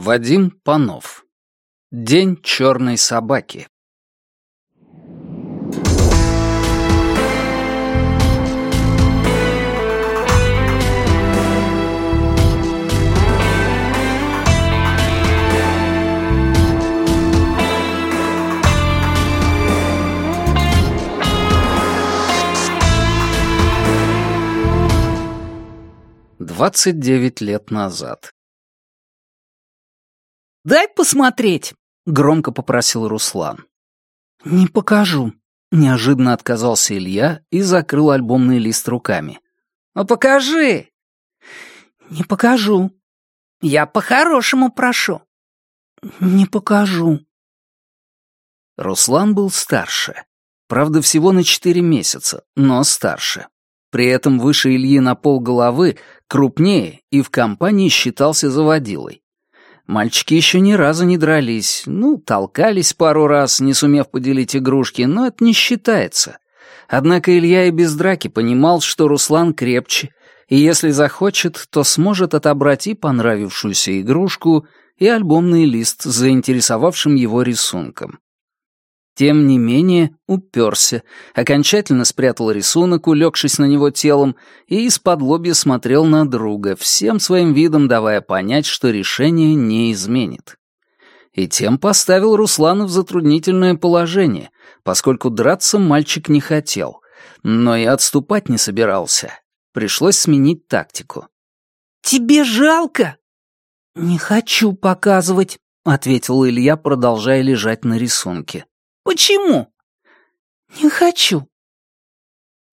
Вадим Панов. День черной собаки. Двадцать девять лет назад. «Дай посмотреть», — громко попросил Руслан. «Не покажу», — неожиданно отказался Илья и закрыл альбомный лист руками. «Ну покажи!» «Не покажу». «Я по-хорошему прошу». «Не покажу». Руслан был старше. Правда, всего на четыре месяца, но старше. При этом выше Ильи на пол головы, крупнее и в компании считался заводилой. Мальчики еще ни разу не дрались, ну, толкались пару раз, не сумев поделить игрушки, но это не считается. Однако Илья и без драки понимал, что Руслан крепче, и если захочет, то сможет отобрать и понравившуюся игрушку, и альбомный лист с заинтересовавшим его рисунком. Тем не менее, уперся, окончательно спрятал рисунок, улегшись на него телом, и из-под лобья смотрел на друга, всем своим видом давая понять, что решение не изменит. И тем поставил Руслана в затруднительное положение, поскольку драться мальчик не хотел, но и отступать не собирался. Пришлось сменить тактику. «Тебе жалко?» «Не хочу показывать», — ответил Илья, продолжая лежать на рисунке. Почему?» «Не хочу».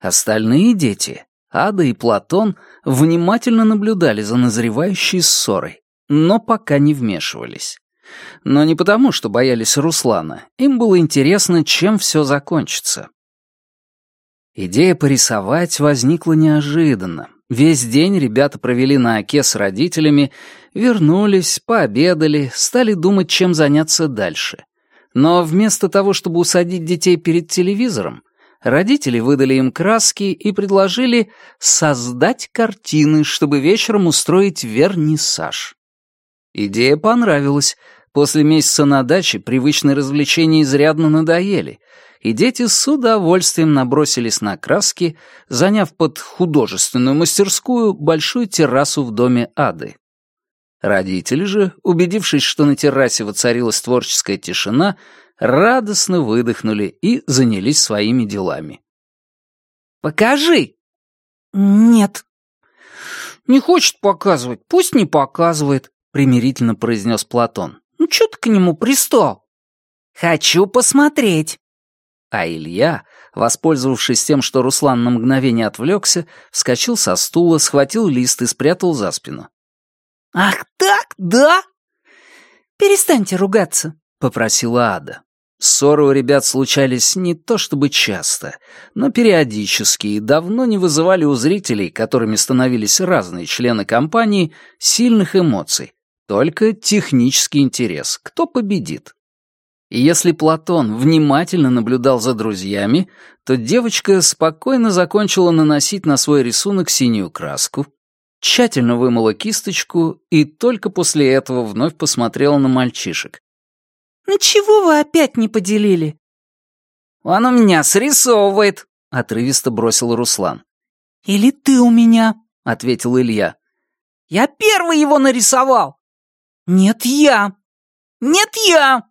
Остальные дети, Ада и Платон, внимательно наблюдали за назревающей ссорой, но пока не вмешивались. Но не потому, что боялись Руслана, им было интересно, чем все закончится. Идея порисовать возникла неожиданно. Весь день ребята провели на оке с родителями, вернулись, пообедали, стали думать, чем заняться дальше — но вместо того, чтобы усадить детей перед телевизором, родители выдали им краски и предложили создать картины, чтобы вечером устроить вернисаж. Идея понравилась. После месяца на даче привычные развлечения изрядно надоели, и дети с удовольствием набросились на краски, заняв под художественную мастерскую большую террасу в доме Ады. Родители же, убедившись, что на террасе воцарилась творческая тишина, радостно выдохнули и занялись своими делами. «Покажи!» «Нет». «Не хочет показывать, пусть не показывает», — примирительно произнес Платон. «Ну чё ты к нему пристал?» «Хочу посмотреть». А Илья, воспользовавшись тем, что Руслан на мгновение отвлекся, вскочил со стула, схватил лист и спрятал за спину. «Ах так, да?» «Перестаньте ругаться», — попросила Ада. Ссоры у ребят случались не то чтобы часто, но периодически и давно не вызывали у зрителей, которыми становились разные члены компании, сильных эмоций, только технический интерес, кто победит. И если Платон внимательно наблюдал за друзьями, то девочка спокойно закончила наносить на свой рисунок синюю краску, тщательно вымыла кисточку и только после этого вновь посмотрела на мальчишек. «Ну чего вы опять не поделили?» «Он у меня срисовывает», — отрывисто бросил Руслан. «Или ты у меня», — ответил Илья. «Я первый его нарисовал». «Нет, я». «Нет, я».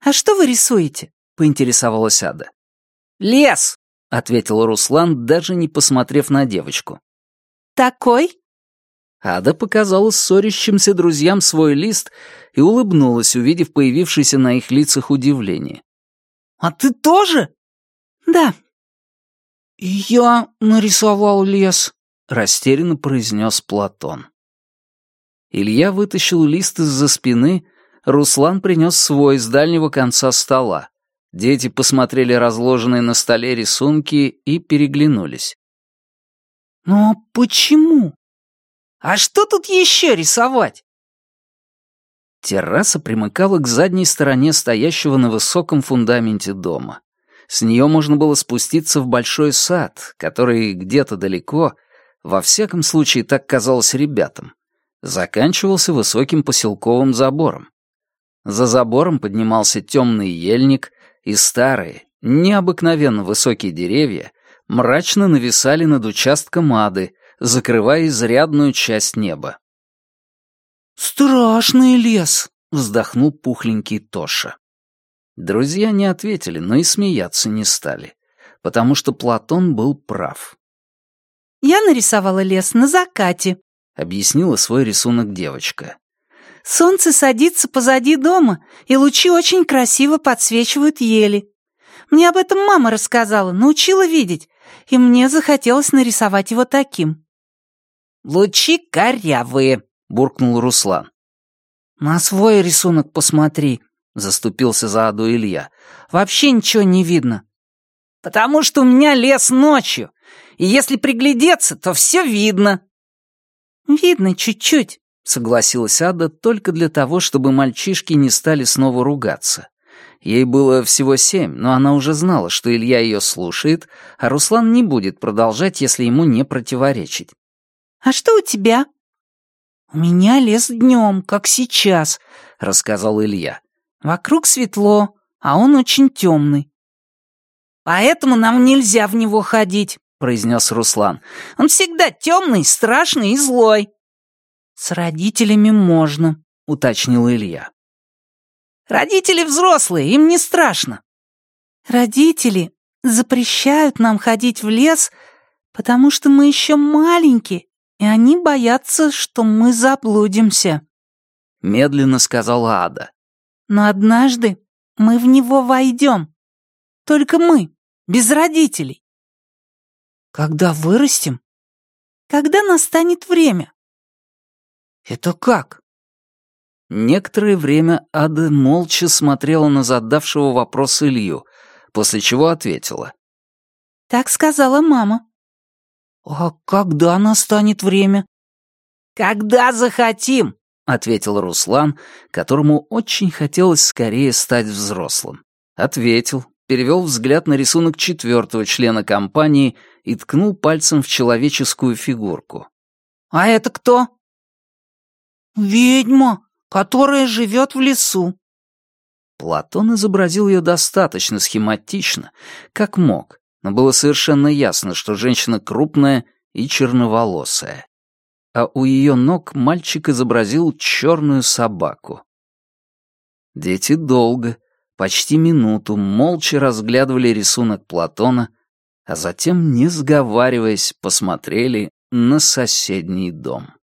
«А что вы рисуете?» — поинтересовалась Ада. «Лес», — ответил Руслан, даже не посмотрев на девочку. «Такой?» Ада показала ссорящимся друзьям свой лист и улыбнулась, увидев появившееся на их лицах удивление. «А ты тоже?» «Да». «Я нарисовал лес», — растерянно произнес Платон. Илья вытащил лист из-за спины, Руслан принес свой с дальнего конца стола. Дети посмотрели разложенные на столе рисунки и переглянулись. «Но почему?» А что тут еще рисовать? Терраса примыкала к задней стороне стоящего на высоком фундаменте дома. С нее можно было спуститься в большой сад, который где-то далеко, во всяком случае так казалось ребятам, заканчивался высоким поселковым забором. За забором поднимался темный ельник, и старые, необыкновенно высокие деревья мрачно нависали над участком ады, закрывая изрядную часть неба. «Страшный лес!» — вздохнул пухленький Тоша. Друзья не ответили, но и смеяться не стали, потому что Платон был прав. «Я нарисовала лес на закате», — объяснила свой рисунок девочка. «Солнце садится позади дома, и лучи очень красиво подсвечивают ели. Мне об этом мама рассказала, научила видеть, и мне захотелось нарисовать его таким». «Лучи корявые», — буркнул Руслан. «На свой рисунок посмотри», — заступился за Аду Илья. «Вообще ничего не видно». «Потому что у меня лес ночью, и если приглядеться, то все видно». «Видно чуть-чуть», — согласилась Ада только для того, чтобы мальчишки не стали снова ругаться. Ей было всего семь, но она уже знала, что Илья ее слушает, а Руслан не будет продолжать, если ему не противоречить. «А что у тебя?» «У меня лес днем, как сейчас», — рассказал Илья. «Вокруг светло, а он очень темный». «Поэтому нам нельзя в него ходить», — произнес Руслан. «Он всегда темный, страшный и злой». «С родителями можно», — уточнил Илья. Родители взрослые, им не страшно». «Родители запрещают нам ходить в лес, потому что мы еще маленькие, и они боятся, что мы заблудимся», — медленно сказала Ада. «Но однажды мы в него войдем. Только мы, без родителей». «Когда вырастем?» «Когда настанет время». «Это как?» Некоторое время Ада молча смотрела на задавшего вопрос Илью, после чего ответила. «Так сказала мама». «А когда настанет время?» «Когда захотим», — ответил Руслан, которому очень хотелось скорее стать взрослым. Ответил, перевел взгляд на рисунок четвертого члена компании и ткнул пальцем в человеческую фигурку. «А это кто?» «Ведьма», которая живет в лесу». Платон изобразил ее достаточно схематично, как мог, но было совершенно ясно, что женщина крупная и черноволосая. А у ее ног мальчик изобразил черную собаку. Дети долго, почти минуту, молча разглядывали рисунок Платона, а затем, не сговариваясь, посмотрели на соседний дом.